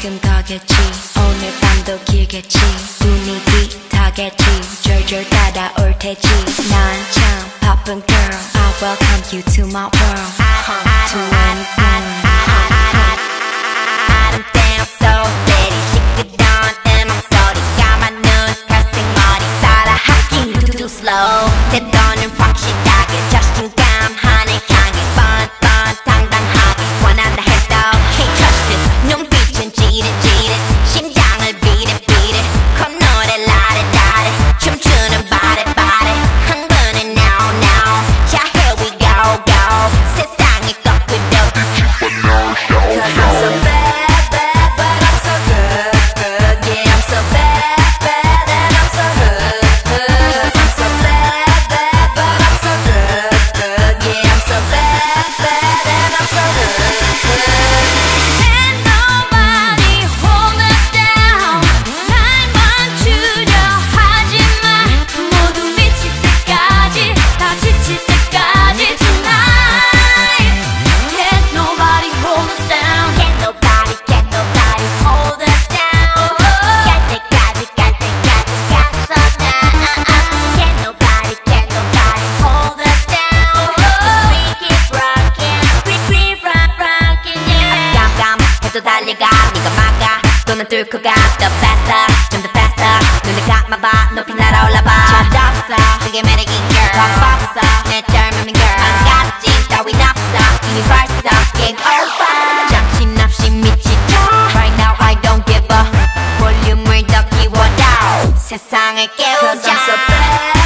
조금 더겠지 오늘 밤도 길겠지 눈이 빛하겠지 절절 따라올 테지 난 참 바쁜 girl I welcome you to my world I, I, I, I, I, I, 네가 막아 돈을 뚫고 가 더 faster 좀 더 faster 눈을 감아봐 높이 날아올라봐 철없어 그게 매력인 girl 깜빡서 내 젊은 girl 안 갔지 따윈 없어 이미 벌써 게임 over 정신없이 미치다 Right now I don't give a 볼륨을 더 키워다 세상을 깨우자 Cause I'm so bad